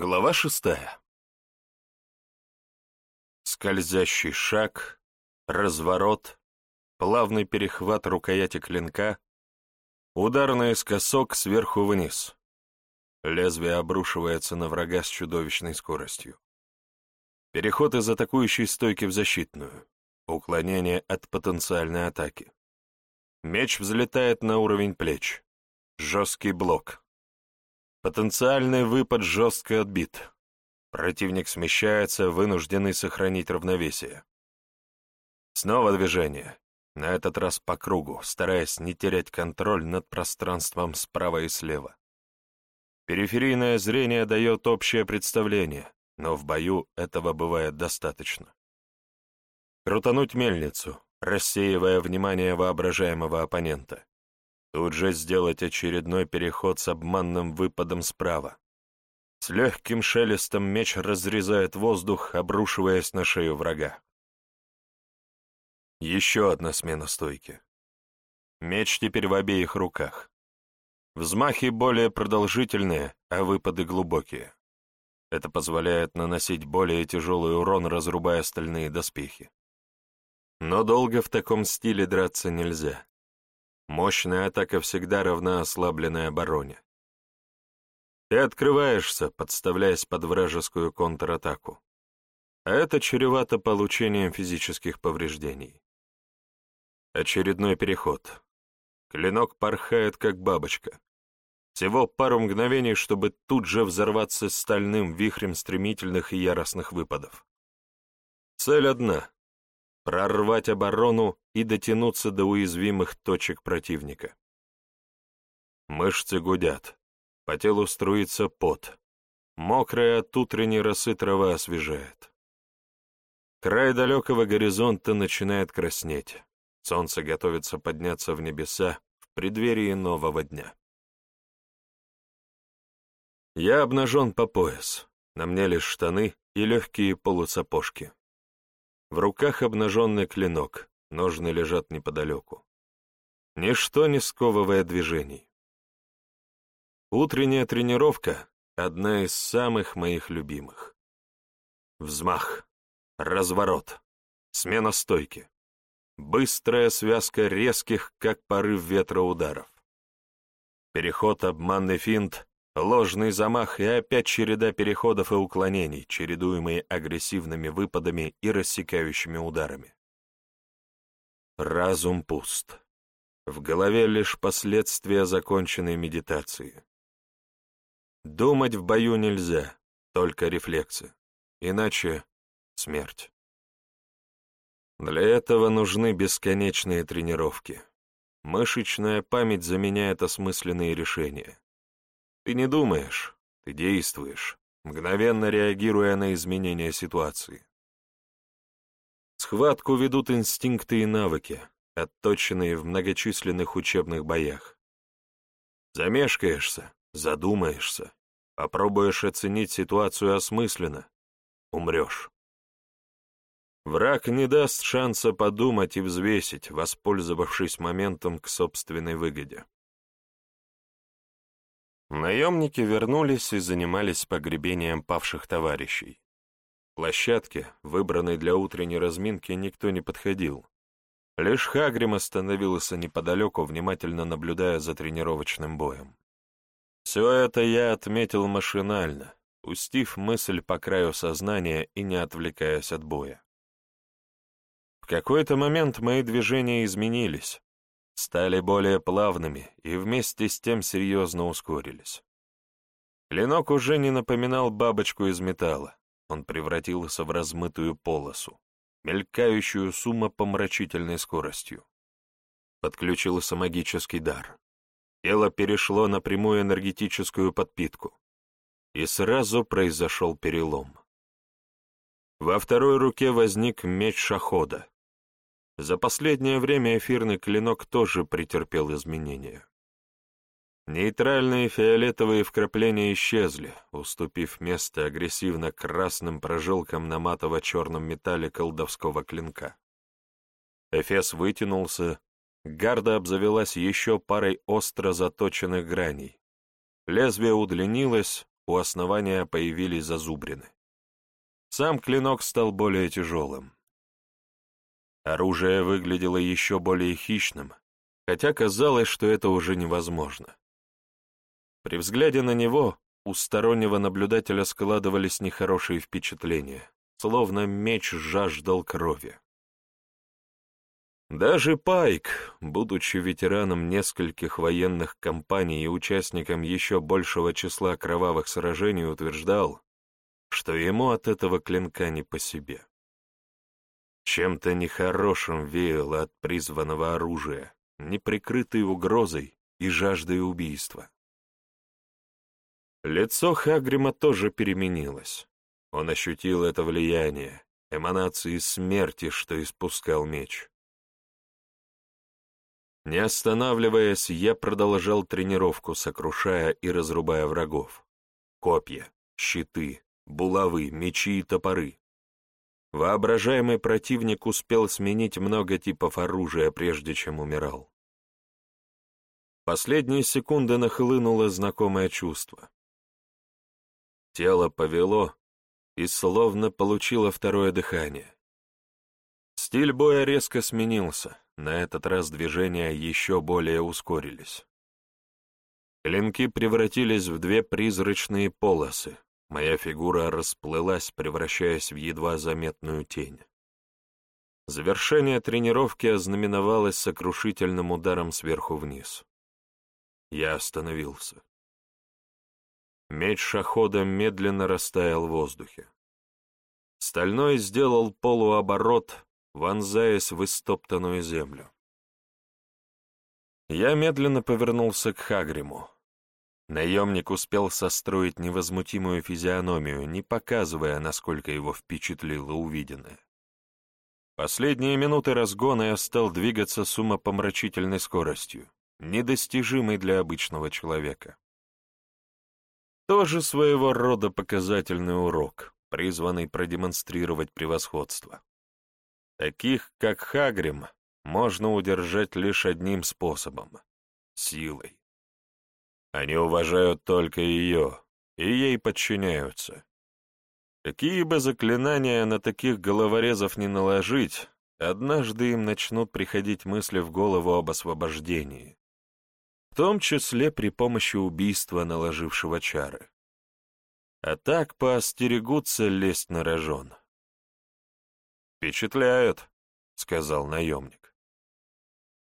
Глава шестая. Скользящий шаг, разворот, плавный перехват рукояти клинка, удар наискосок сверху вниз. Лезвие обрушивается на врага с чудовищной скоростью. Переход из атакующей стойки в защитную. Уклонение от потенциальной атаки. Меч взлетает на уровень плеч. Жесткий блок. Потенциальный выпад жестко отбит. Противник смещается, вынужденный сохранить равновесие. Снова движение, на этот раз по кругу, стараясь не терять контроль над пространством справа и слева. Периферийное зрение дает общее представление, но в бою этого бывает достаточно. Крутануть мельницу, рассеивая внимание воображаемого оппонента. Тут же сделать очередной переход с обманным выпадом справа. С легким шелестом меч разрезает воздух, обрушиваясь на шею врага. Еще одна смена стойки. Меч теперь в обеих руках. Взмахи более продолжительные, а выпады глубокие. Это позволяет наносить более тяжелый урон, разрубая стальные доспехи. Но долго в таком стиле драться нельзя. Мощная атака всегда равна ослабленной обороне. Ты открываешься, подставляясь под вражескую контратаку. А это чревато получением физических повреждений. Очередной переход. Клинок порхает, как бабочка. Всего пару мгновений, чтобы тут же взорваться стальным вихрем стремительных и яростных выпадов. Цель одна прорвать оборону и дотянуться до уязвимых точек противника. Мышцы гудят, по телу струится пот, мокрая от утренней росы трава освежает. Край далекого горизонта начинает краснеть, солнце готовится подняться в небеса в преддверии нового дня. Я обнажен по пояс, на мне лишь штаны и легкие полусапожки. В руках обнаженный клинок, ножны лежат неподалеку. Ничто не сковывая движений. Утренняя тренировка — одна из самых моих любимых. Взмах, разворот, смена стойки, быстрая связка резких, как порыв ветра ударов. Переход, обманный финт, Ложный замах и опять череда переходов и уклонений, чередуемые агрессивными выпадами и рассекающими ударами. Разум пуст. В голове лишь последствия законченной медитации. Думать в бою нельзя, только рефлексы. Иначе смерть. Для этого нужны бесконечные тренировки. Мышечная память заменяет осмысленные решения. Ты не думаешь, ты действуешь, мгновенно реагируя на изменения ситуации. Схватку ведут инстинкты и навыки, отточенные в многочисленных учебных боях. Замешкаешься, задумаешься, попробуешь оценить ситуацию осмысленно, умрешь. Враг не даст шанса подумать и взвесить, воспользовавшись моментом к собственной выгоде. Наемники вернулись и занимались погребением павших товарищей. Площадке, выбранной для утренней разминки, никто не подходил. Лишь Хагрим остановился неподалеку, внимательно наблюдая за тренировочным боем. Все это я отметил машинально, пустив мысль по краю сознания и не отвлекаясь от боя. В какой-то момент мои движения изменились, стали более плавными и вместе с тем серьезно ускорились. Клинок уже не напоминал бабочку из металла, он превратился в размытую полосу, мелькающую с умопомрачительной скоростью. Подключился магический дар. Тело перешло на прямую энергетическую подпитку. И сразу произошел перелом. Во второй руке возник меч шахода, за последнее время эфирный клинок тоже претерпел изменения. Нейтральные фиолетовые вкрапления исчезли, уступив место агрессивно-красным прожилкам на матово-черном металле колдовского клинка. Эфес вытянулся, гарда обзавелась еще парой остро заточенных граней. Лезвие удлинилось, у основания появились зазубрины. Сам клинок стал более тяжелым. Оружие выглядело еще более хищным, хотя казалось, что это уже невозможно. При взгляде на него у стороннего наблюдателя складывались нехорошие впечатления, словно меч жаждал крови. Даже Пайк, будучи ветераном нескольких военных кампаний и участником еще большего числа кровавых сражений, утверждал, что ему от этого клинка не по себе. Чем-то нехорошим веяло от призванного оружия, неприкрытой угрозой и жаждой убийства. Лицо Хагрима тоже переменилось. Он ощутил это влияние, эманации смерти, что испускал меч. Не останавливаясь, я продолжал тренировку, сокрушая и разрубая врагов. Копья, щиты, булавы, мечи и топоры. Воображаемый противник успел сменить много типов оружия, прежде чем умирал. Последние секунды нахлынуло знакомое чувство. Тело повело и словно получило второе дыхание. Стиль боя резко сменился, на этот раз движения еще более ускорились. Клинки превратились в две призрачные полосы. Моя фигура расплылась, превращаясь в едва заметную тень. Завершение тренировки ознаменовалось сокрушительным ударом сверху вниз. Я остановился. Меч шахода медленно растаял в воздухе. Стальной сделал полуоборот, вонзаясь в истоптанную землю. Я медленно повернулся к Хагриму. Наемник успел состроить невозмутимую физиономию, не показывая, насколько его впечатлило увиденное. Последние минуты разгона я стал двигаться с умопомрачительной скоростью, недостижимой для обычного человека. Тоже своего рода показательный урок, призванный продемонстрировать превосходство. Таких, как Хагрим, можно удержать лишь одним способом — силой. Они уважают только ее, и ей подчиняются. Какие бы заклинания на таких головорезов не наложить, однажды им начнут приходить мысли в голову об освобождении, в том числе при помощи убийства наложившего чары. А так поостерегутся лезть на рожон. «Впечатляет», — сказал наемник.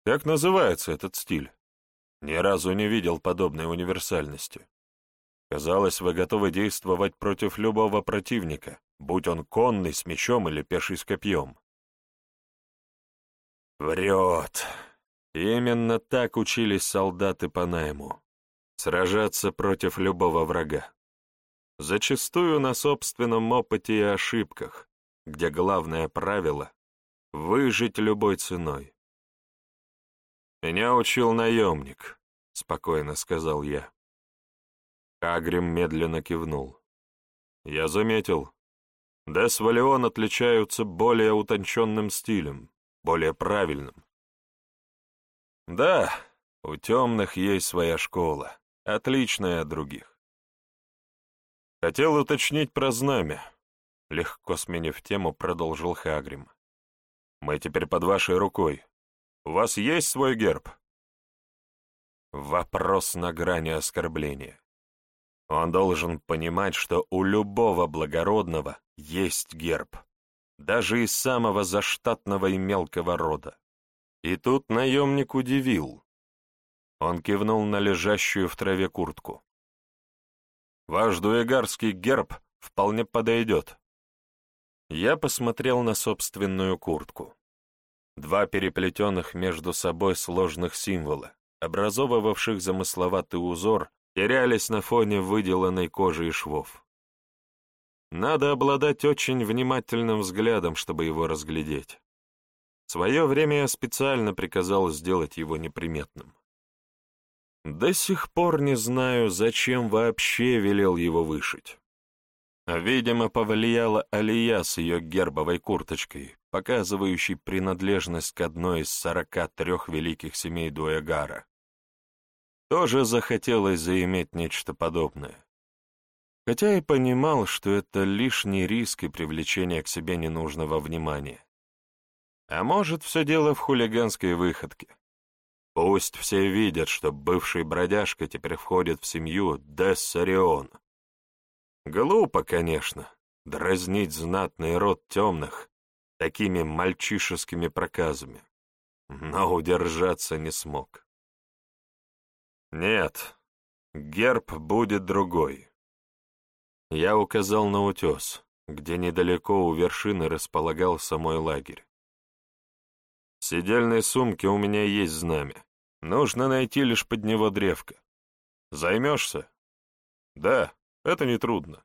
«Как называется этот стиль? Ни разу не видел подобной универсальности. Казалось, вы готовы действовать против любого противника, будь он конный с мечом или пеший с копьем». «Врет», Именно так учились солдаты по найму. Сражаться против любого врага. Зачастую на собственном опыте и ошибках, где главное правило — выжить любой ценой. «Меня учил наемник», — спокойно сказал я. Агрим медленно кивнул. «Я заметил. Дес Валион отличаются более утонченным стилем, более правильным. Да, у темных есть своя школа, отличная от других. Хотел уточнить про знамя. Легко сменив тему, продолжил Хагрим. «Мы теперь под вашей рукой. У вас есть свой герб?» Вопрос на грани оскорбления. Он должен понимать, что у любого благородного есть герб, даже из самого заштатного и мелкого рода. И тут наемник удивил. Он кивнул на лежащую в траве куртку. «Ваш дуэгарский герб вполне подойдет. Я посмотрел на собственную куртку. Два переплетенных между собой сложных символа, образовывавших замысловатый узор, терялись на фоне выделанной кожи и швов. Надо обладать очень внимательным взглядом, чтобы его разглядеть. В свое время я специально приказал сделать его неприметным. До сих пор не знаю, зачем вообще велел его вышить. Видимо, повлияла Алия с ее гербовой курточкой, показывающей принадлежность к одной из сорока трех великих семей Дуэгара. Тоже захотелось заиметь нечто подобное. хотя и понимал, что это лишний риск и привлечение к себе ненужного внимания. А может, все дело в хулиганской выходке. Пусть все видят, что бывший бродяжка теперь входит в семью Дессарион. Глупо, конечно, дразнить знатный род темных такими мальчишескими проказами, но удержаться не смог. Нет, герб будет другой. Я указал на утес, где недалеко у вершины располагался мой лагерь. В сидельной сумке у меня есть знамя. Нужно найти лишь под него древко. Займешься? Да, это нетрудно.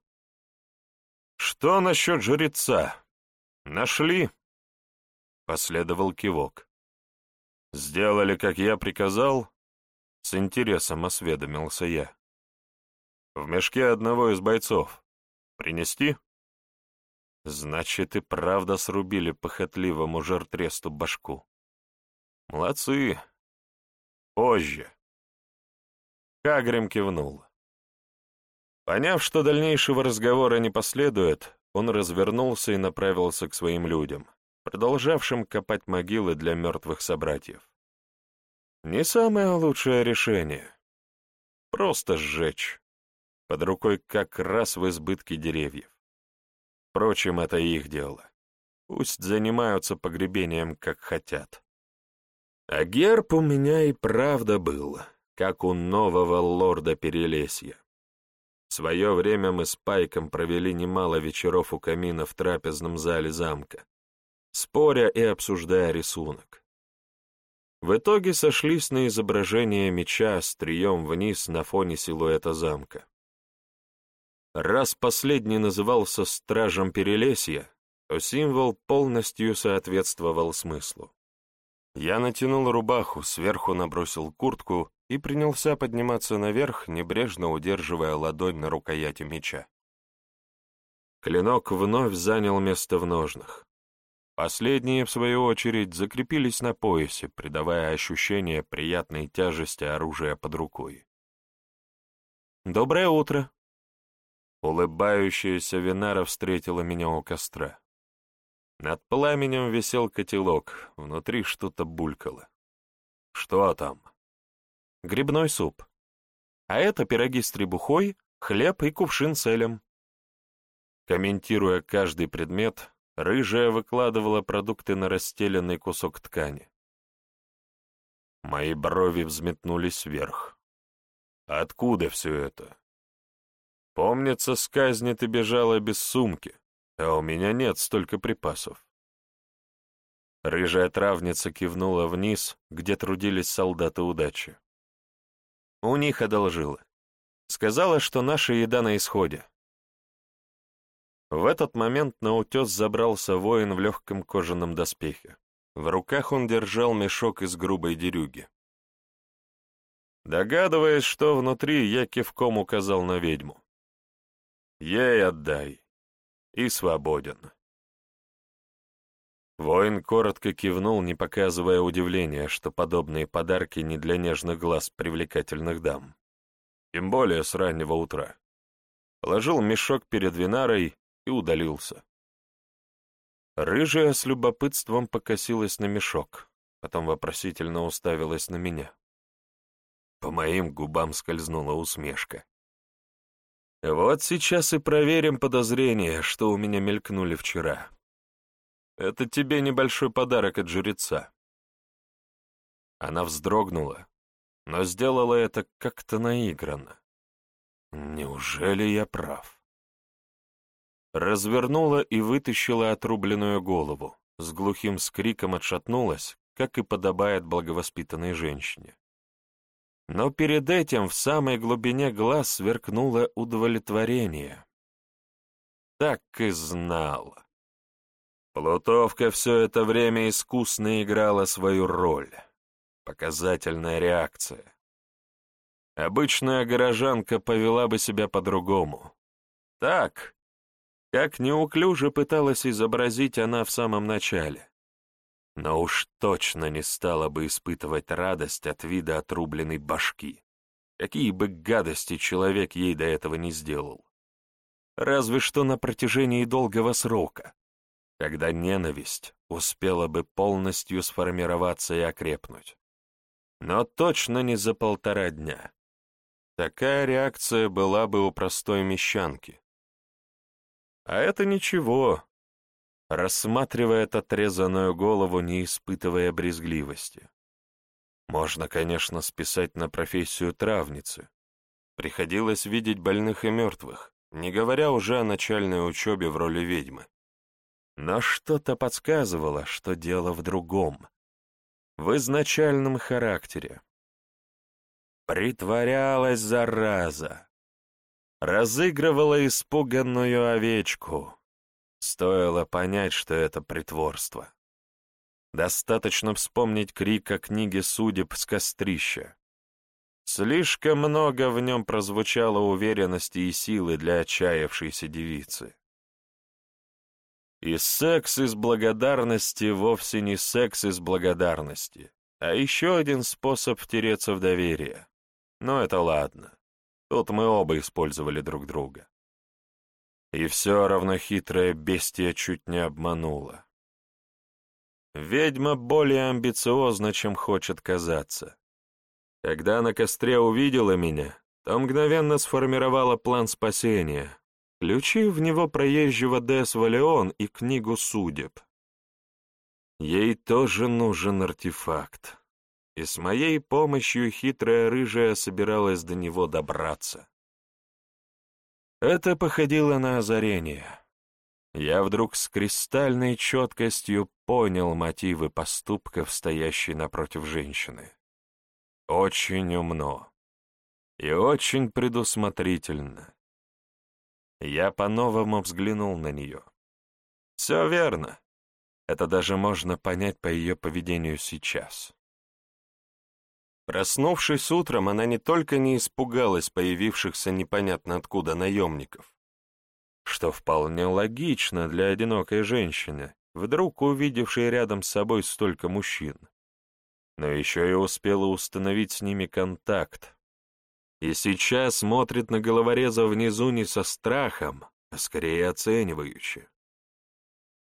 Что насчет жреца? Нашли? Последовал кивок. Сделали, как я приказал? С интересом осведомился я. В мешке одного из бойцов. Принести? Значит, и правда срубили похотливому жартресту башку. Молодцы. Позже. Хагрим кивнул. Поняв, что дальнейшего разговора не последует, он развернулся и направился к своим людям, продолжавшим копать могилы для мертвых собратьев. Не самое лучшее решение. Просто сжечь. Под рукой как раз в избытке деревьев. Впрочем, это их дело. Пусть занимаются погребением, как хотят. А герб у меня и правда был, как у нового лорда Перелесья. Свое время мы с Пайком провели немало вечеров у камина в трапезном зале замка, споря и обсуждая рисунок. В итоге сошлись на изображение меча с трием вниз на фоне силуэта замка. Раз последний назывался стражем Перелесья, то символ полностью соответствовал смыслу. Я натянул рубаху, сверху набросил куртку и принялся подниматься наверх, небрежно удерживая ладонь на рукояти меча. Клинок вновь занял место в ножнах. Последние, в свою очередь, закрепились на поясе, придавая ощущение приятной тяжести оружия под рукой. «Доброе утро!» Улыбающаяся Винара встретила меня у костра. Над пламенем висел котелок, внутри что-то булькало. «Что там?» «Грибной суп. А это пироги с требухой, хлеб и кувшин с элем». Комментируя каждый предмет, рыжая выкладывала продукты на расстеленный кусок ткани. Мои брови взметнулись вверх. «Откуда все это?» Помнится, с казни ты бежала без сумки, а у меня нет столько припасов. Рыжая травница кивнула вниз, где трудились солдаты удачи. У них одолжила. Сказала, что наша еда на исходе. В этот момент на утес забрался воин в легком кожаном доспехе. В руках он держал мешок из грубой дерюги. Догадываясь, что внутри, я кивком указал на ведьму. Ей отдай. И свободен. Воин коротко кивнул, не показывая удивления, что подобные подарки не для нежных глаз привлекательных дам. Тем более с раннего утра. Положил мешок перед винарой и удалился. Рыжая с любопытством покосилась на мешок, потом вопросительно уставилась на меня. По моим губам скользнула усмешка. Вот сейчас и проверим подозрения, что у меня мелькнули вчера. Это тебе небольшой подарок от жреца. Она вздрогнула, но сделала это как-то наигранно. Неужели я прав? Развернула и вытащила отрубленную голову, с глухим скриком отшатнулась, как и подобает благовоспитанной женщине. Но перед этим в самой глубине глаз сверкнуло удовлетворение. Так и знала. Плутовка все это время искусно играла свою роль. Показательная реакция. Обычная горожанка повела бы себя по-другому. Так, как неуклюже пыталась изобразить она в самом начале но уж точно не стала бы испытывать радость от вида отрубленной башки, какие бы гадости человек ей до этого не сделал. разве что на протяжении долгого срока, когда ненависть успела бы полностью сформироваться и окрепнуть. Но точно не за полтора дня. Такая реакция была бы у простой мещанки. А это ничего, рассматривает отрезанную голову, не испытывая брезгливости. Можно, конечно, списать на профессию травницы. Приходилось видеть больных и мертвых, не говоря уже о начальной учебе в роли ведьмы. Но что-то подсказывало, что дело в другом, в изначальном характере. Притворялась зараза. Разыгрывала испуганную овечку. Стоило понять, что это притворство. Достаточно вспомнить крик о книге судеб с кострища. Слишком много в нем прозвучало уверенности и силы для отчаявшейся девицы. И секс из благодарности вовсе не секс из благодарности, а еще один способ втереться в доверие. Но это ладно. Тут мы оба использовали друг друга. И все равно хитрая бестия чуть не обманула. Ведьма более амбициозна, чем хочет казаться. Когда на костре увидела меня, то мгновенно сформировала план спасения, включив в него проезжего Дес Валеон и книгу судеб. Ей тоже нужен артефакт, и с моей помощью хитрая рыжая собиралась до него добраться. Это походило на озарение. Я вдруг с кристальной четкостью понял мотивы поступков, стоящей напротив женщины. Очень умно и очень предусмотрительно. Я по-новому взглянул на нее. Все верно. Это даже можно понять по ее поведению сейчас. Проснувшись утром, она не только не испугалась появившихся непонятно откуда наемников, что вполне логично для одинокой женщины, вдруг увидевшей рядом с собой столько мужчин, но еще и успела установить с ними контакт. И сейчас смотрит на головореза внизу не со страхом, а скорее оценивающе.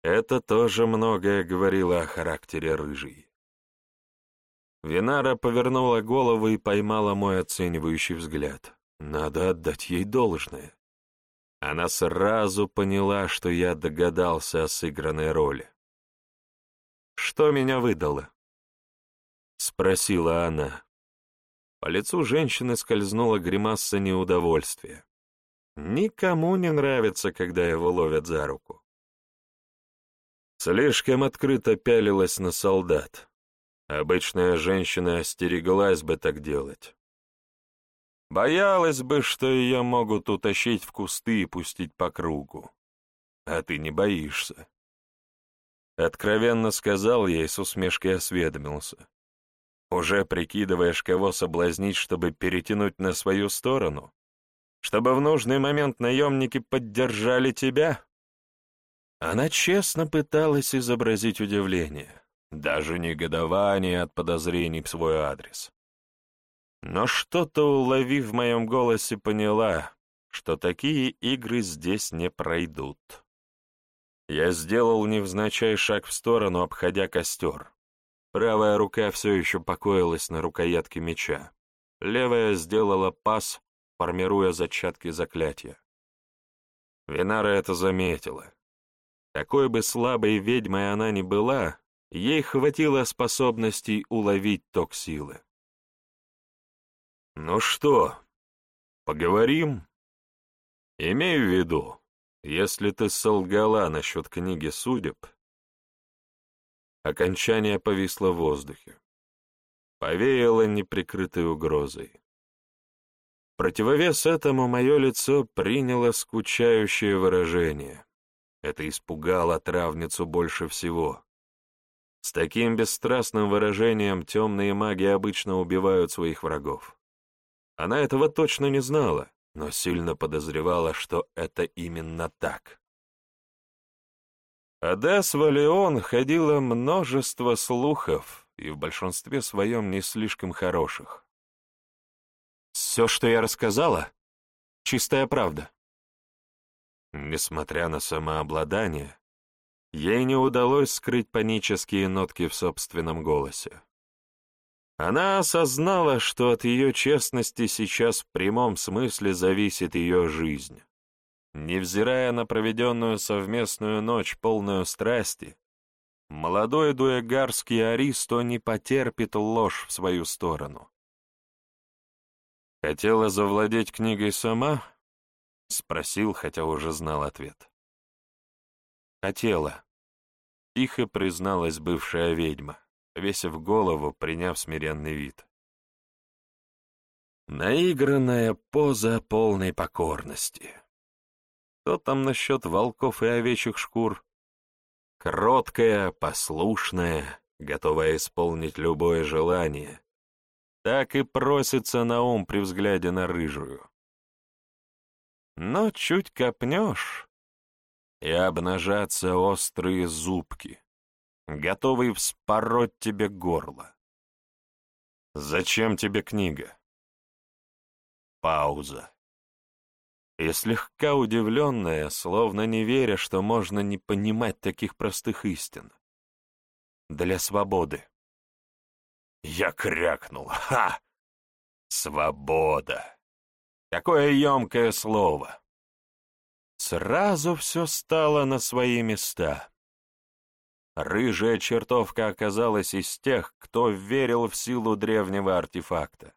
Это тоже многое говорило о характере рыжий. Винара повернула голову и поймала мой оценивающий взгляд. Надо отдать ей должное. Она сразу поняла, что я догадался о сыгранной роли. «Что меня выдало?» — спросила она. По лицу женщины скользнула гримаса неудовольствия. Никому не нравится, когда его ловят за руку. Слишком открыто пялилась на солдат. Обычная женщина остереглась бы так делать. Боялась бы, что ее могут утащить в кусты и пустить по кругу. А ты не боишься. Откровенно сказал ей, с усмешкой осведомился. Уже прикидываешь, кого соблазнить, чтобы перетянуть на свою сторону? Чтобы в нужный момент наемники поддержали тебя? Она честно пыталась изобразить удивление даже негодование от подозрений в свой адрес. Но что-то, уловив в моем голосе, поняла, что такие игры здесь не пройдут. Я сделал невзначай шаг в сторону, обходя костер. Правая рука все еще покоилась на рукоятке меча. Левая сделала пас, формируя зачатки заклятия. Винара это заметила. Какой бы слабой ведьмой она ни была, Ей хватило способностей уловить ток силы. «Ну что, поговорим?» «Имею в виду, если ты солгала насчет книги судеб...» Окончание повисло в воздухе. Повеяло неприкрытой угрозой. Противовес этому мое лицо приняло скучающее выражение. Это испугало травницу больше всего. С таким бесстрастным выражением темные маги обычно убивают своих врагов. Она этого точно не знала, но сильно подозревала, что это именно так. О Дес Валеон ходило множество слухов, и в большинстве своем не слишком хороших. «Все, что я рассказала, чистая правда», Несмотря на самообладание, ей не удалось скрыть панические нотки в собственном голосе. Она осознала, что от ее честности сейчас в прямом смысле зависит ее жизнь. Невзирая на проведенную совместную ночь, полную страсти, молодой дуэгарский Аристо не потерпит ложь в свою сторону. «Хотела завладеть книгой сама?» — спросил, хотя уже знал ответ. «Хотела», — тихо призналась бывшая ведьма весив голову, приняв смиренный вид. Наигранная поза полной покорности. Что там насчет волков и овечьих шкур? Кроткая, послушная, готовая исполнить любое желание. Так и просится на ум при взгляде на рыжую. Но чуть копнешь, и обнажатся острые зубки готовый вспороть тебе горло. «Зачем тебе книга?» Пауза. И слегка удивленная, словно не веря, что можно не понимать таких простых истин. Для свободы. Я крякнул. Ха! Свобода! Какое емкое слово! Сразу все стало на свои места. Рыжая чертовка оказалась из тех, кто верил в силу древнего артефакта.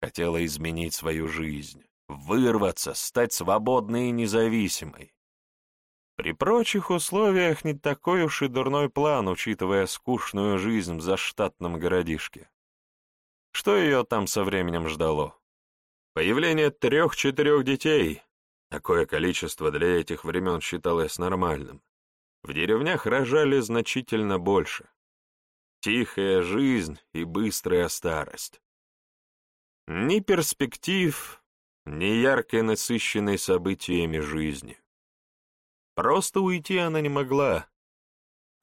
Хотела изменить свою жизнь, вырваться, стать свободной и независимой. При прочих условиях не такой уж и дурной план, учитывая скучную жизнь в заштатном городишке. Что ее там со временем ждало? Появление трех-четырех детей. Такое количество для этих времен считалось нормальным. В деревнях рожали значительно больше. Тихая жизнь и быстрая старость. Ни перспектив, ни яркой насыщенной событиями жизни. Просто уйти она не могла.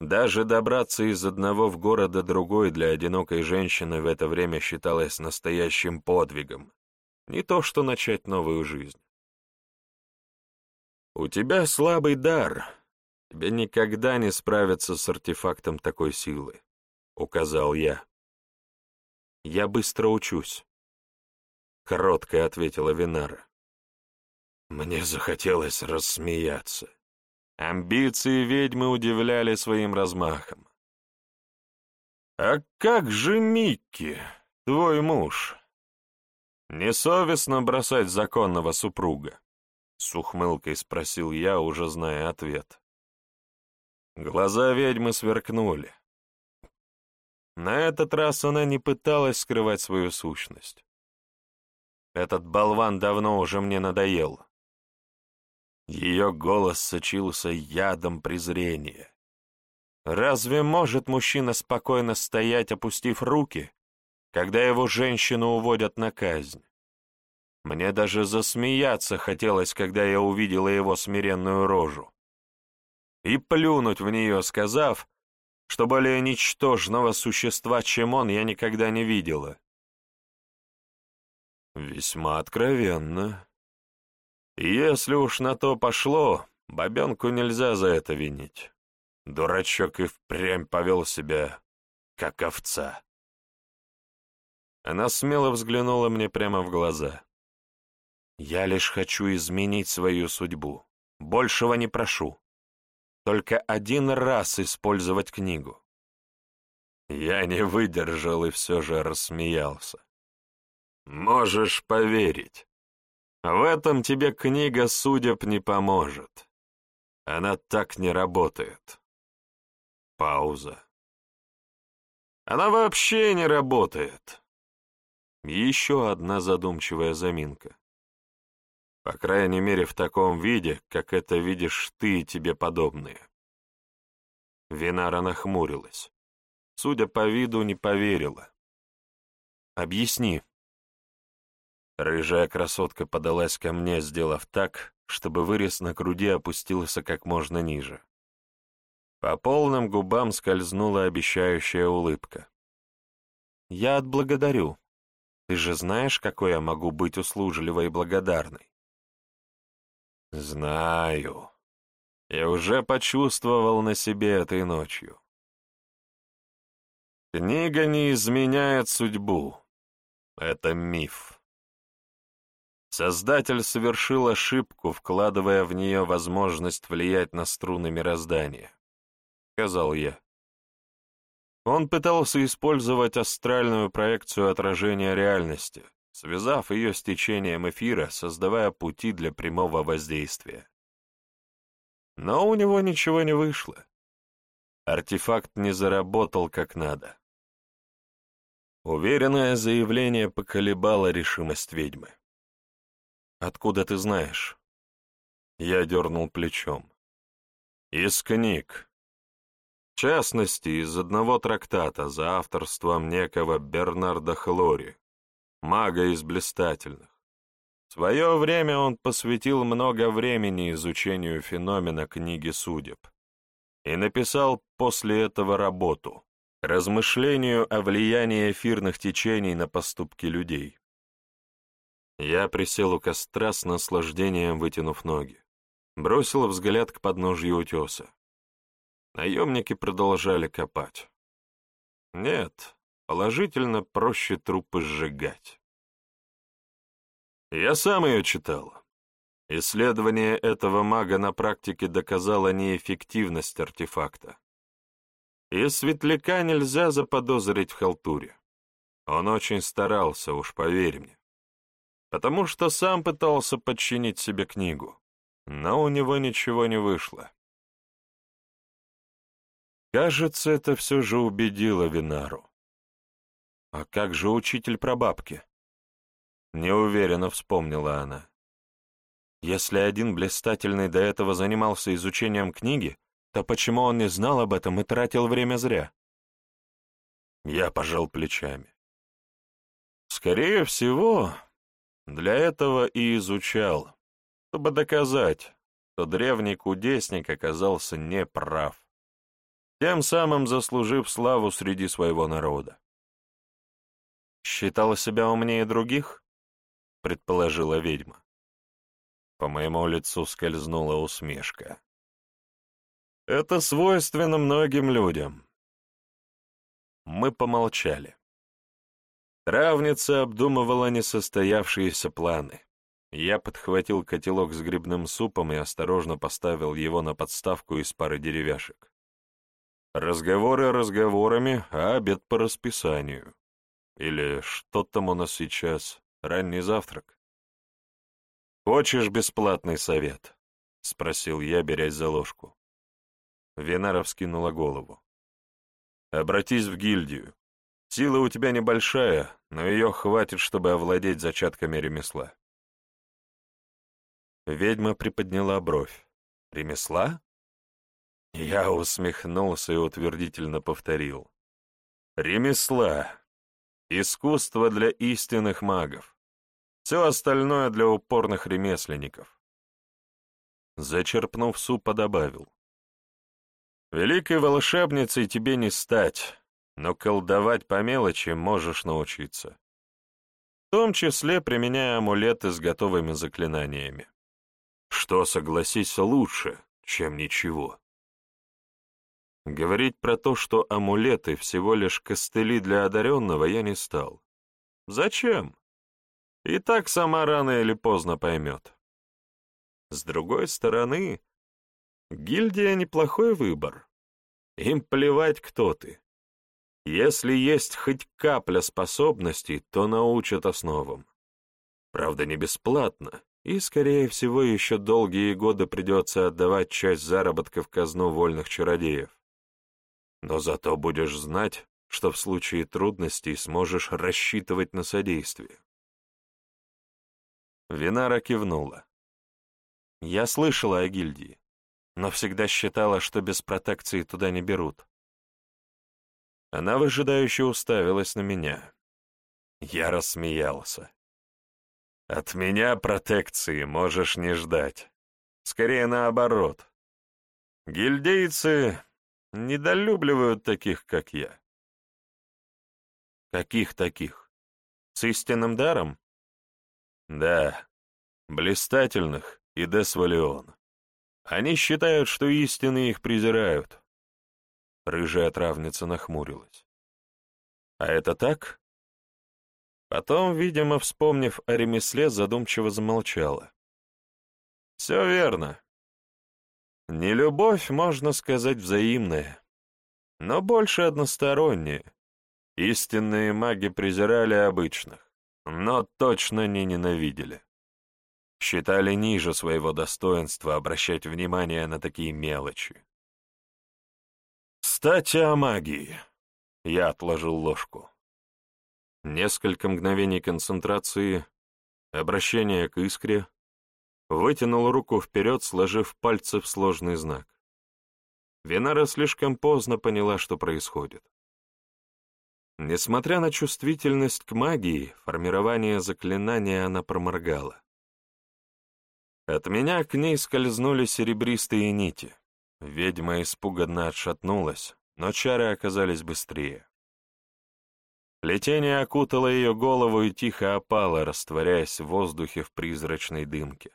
Даже добраться из одного в города другой для одинокой женщины в это время считалось настоящим подвигом. Не то что начать новую жизнь. «У тебя слабый дар», Тебе никогда не справиться с артефактом такой силы, — указал я. Я быстро учусь. Короткая ответила Винара. Мне захотелось рассмеяться. Амбиции ведьмы удивляли своим размахом. «А как же Микки, твой муж? Несовестно бросать законного супруга?» С ухмылкой спросил я, уже зная ответ. Глаза ведьмы сверкнули. На этот раз она не пыталась скрывать свою сущность. Этот болван давно уже мне надоел. Ее голос сочился ядом презрения. Разве может мужчина спокойно стоять, опустив руки, когда его женщину уводят на казнь? Мне даже засмеяться хотелось, когда я увидела его смиренную рожу и плюнуть в нее, сказав, что более ничтожного существа, чем он, я никогда не видела. Весьма откровенно. Если уж на то пошло, бабенку нельзя за это винить. Дурачок и впрямь повел себя, как овца. Она смело взглянула мне прямо в глаза. «Я лишь хочу изменить свою судьбу. Большего не прошу только один раз использовать книгу. Я не выдержал и все же рассмеялся. Можешь поверить, в этом тебе книга судеб не поможет. Она так не работает. Пауза. Она вообще не работает. Еще одна задумчивая заминка. По крайней мере, в таком виде, как это видишь ты и тебе подобные. Винара нахмурилась. Судя по виду, не поверила. «Объясни». Рыжая красотка подалась ко мне, сделав так, чтобы вырез на груди опустился как можно ниже. По полным губам скользнула обещающая улыбка. «Я отблагодарю. Ты же знаешь, какой я могу быть услужливой и благодарной. Знаю. Я уже почувствовал на себе этой ночью. Книга не изменяет судьбу. Это миф. Создатель совершил ошибку, вкладывая в нее возможность влиять на струны мироздания, — сказал я. Он пытался использовать астральную проекцию отражения реальности, связав ее с течением эфира, создавая пути для прямого воздействия. Но у него ничего не вышло. Артефакт не заработал как надо. Уверенное заявление поколебало решимость ведьмы. «Откуда ты знаешь?» Я дернул плечом. «Из книг. В частности, из одного трактата за авторством некого Бернарда Хлори, мага из блистательных. В свое время он посвятил много времени изучению феномена книги судеб и написал после этого работу «Размышлению о влиянии эфирных течений на поступки людей». Я присел у костра с наслаждением, вытянув ноги. Бросил взгляд к подножью утеса. Наемники продолжали копать. Нет, положительно проще трупы сжигать. Я сам ее читал. Исследование этого мага на практике доказало неэффективность артефакта. И светляка нельзя заподозрить в халтуре. Он очень старался, уж поверь мне. Потому что сам пытался подчинить себе книгу, но у него ничего не вышло. Кажется, это все же убедило Винару. А как же учитель прабабки? Неуверенно вспомнила она. Если один блистательный до этого занимался изучением книги, то почему он не знал об этом и тратил время зря? Я пожал плечами. Скорее всего, для этого и изучал, чтобы доказать, что древний кудесник оказался неправ, тем самым заслужив славу среди своего народа. «Считала себя умнее других?» — предположила ведьма. По моему лицу скользнула усмешка. «Это свойственно многим людям». Мы помолчали. Травница обдумывала несостоявшиеся планы. Я подхватил котелок с грибным супом и осторожно поставил его на подставку из пары деревяшек. Разговоры разговорами, а обед по расписанию. Или что там у нас сейчас, ранний завтрак? «Хочешь бесплатный совет?» — спросил я, берясь за ложку. Венара вскинула голову. «Обратись в гильдию. Сила у тебя небольшая, но ее хватит, чтобы овладеть зачатками ремесла». Ведьма приподняла бровь. «Ремесла?» Я усмехнулся и утвердительно повторил. «Ремесла. Искусство для истинных магов. Все остальное для упорных ремесленников. Зачерпнув супа, добавил. Великой волшебницей тебе не стать, но колдовать по мелочи можешь научиться. В том числе применяя амулеты с готовыми заклинаниями. Что, согласись, лучше, чем ничего. Говорить про то, что амулеты всего лишь костыли для одаренного, я не стал. Зачем? И так сама рано или поздно поймет. С другой стороны, гильдия — неплохой выбор. Им плевать, кто ты. Если есть хоть капля способностей, то научат основам. Правда, не бесплатно, и, скорее всего, еще долгие годы придется отдавать часть заработка в казну вольных чародеев. Но зато будешь знать, что в случае трудностей сможешь рассчитывать на содействие. Винара кивнула. Я слышала о гильдии, но всегда считала, что без протекции туда не берут. Она выжидающе уставилась на меня. Я рассмеялся. От меня протекции можешь не ждать. Скорее наоборот. Гильдейцы недолюбливают таких, как я. Каких таких? С истинным даром? Да, блистательных и Десвалион. Они считают, что истины их презирают. Рыжая травница нахмурилась. А это так? Потом, видимо, вспомнив о ремесле, задумчиво замолчала. Все верно. Не любовь, можно сказать, взаимная, но больше односторонняя. Истинные маги презирали обычных, но точно не ненавидели. Считали ниже своего достоинства обращать внимание на такие мелочи. «Кстати, о магии!» Я отложил ложку. Несколько мгновений концентрации, обращение к искре, вытянул руку вперед, сложив пальцы в сложный знак. Винара слишком поздно поняла, что происходит. Несмотря на чувствительность к магии, формирование заклинания она проморгала. От меня к ней скользнули серебристые нити. Ведьма испуганно отшатнулась, но чары оказались быстрее. Плетение окутало ее голову и тихо опало, растворяясь в воздухе в призрачной дымке.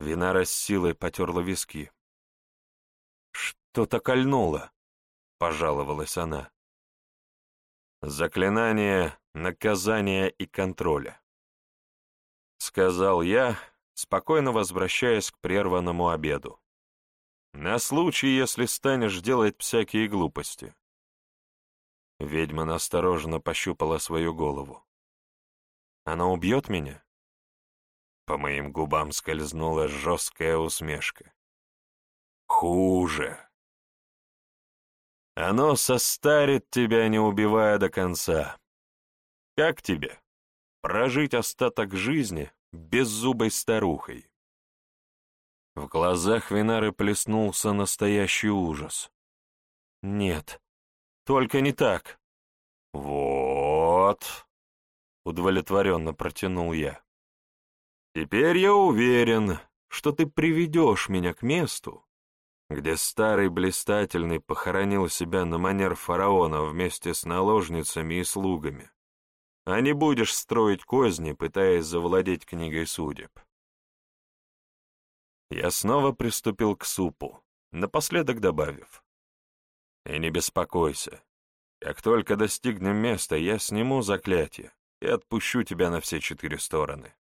Винара с силой потерла виски. «Что-то кольнуло», — пожаловалась она. «Заклинание наказания и контроля», — сказал я, спокойно возвращаясь к прерванному обеду. «На случай, если станешь делать всякие глупости». Ведьма настороженно пощупала свою голову. «Она убьет меня?» По моим губам скользнула жесткая усмешка. «Хуже!» «Оно состарит тебя, не убивая до конца. Как тебе? Прожить остаток жизни беззубой старухой. В глазах Винары плеснулся настоящий ужас. «Нет, только не так». «Вот», — удовлетворенно протянул я. «Теперь я уверен, что ты приведешь меня к месту, где старый блистательный похоронил себя на манер фараона вместе с наложницами и слугами а не будешь строить козни, пытаясь завладеть книгой судеб. Я снова приступил к супу, напоследок добавив. И не беспокойся, как только достигнем места, я сниму заклятие и отпущу тебя на все четыре стороны.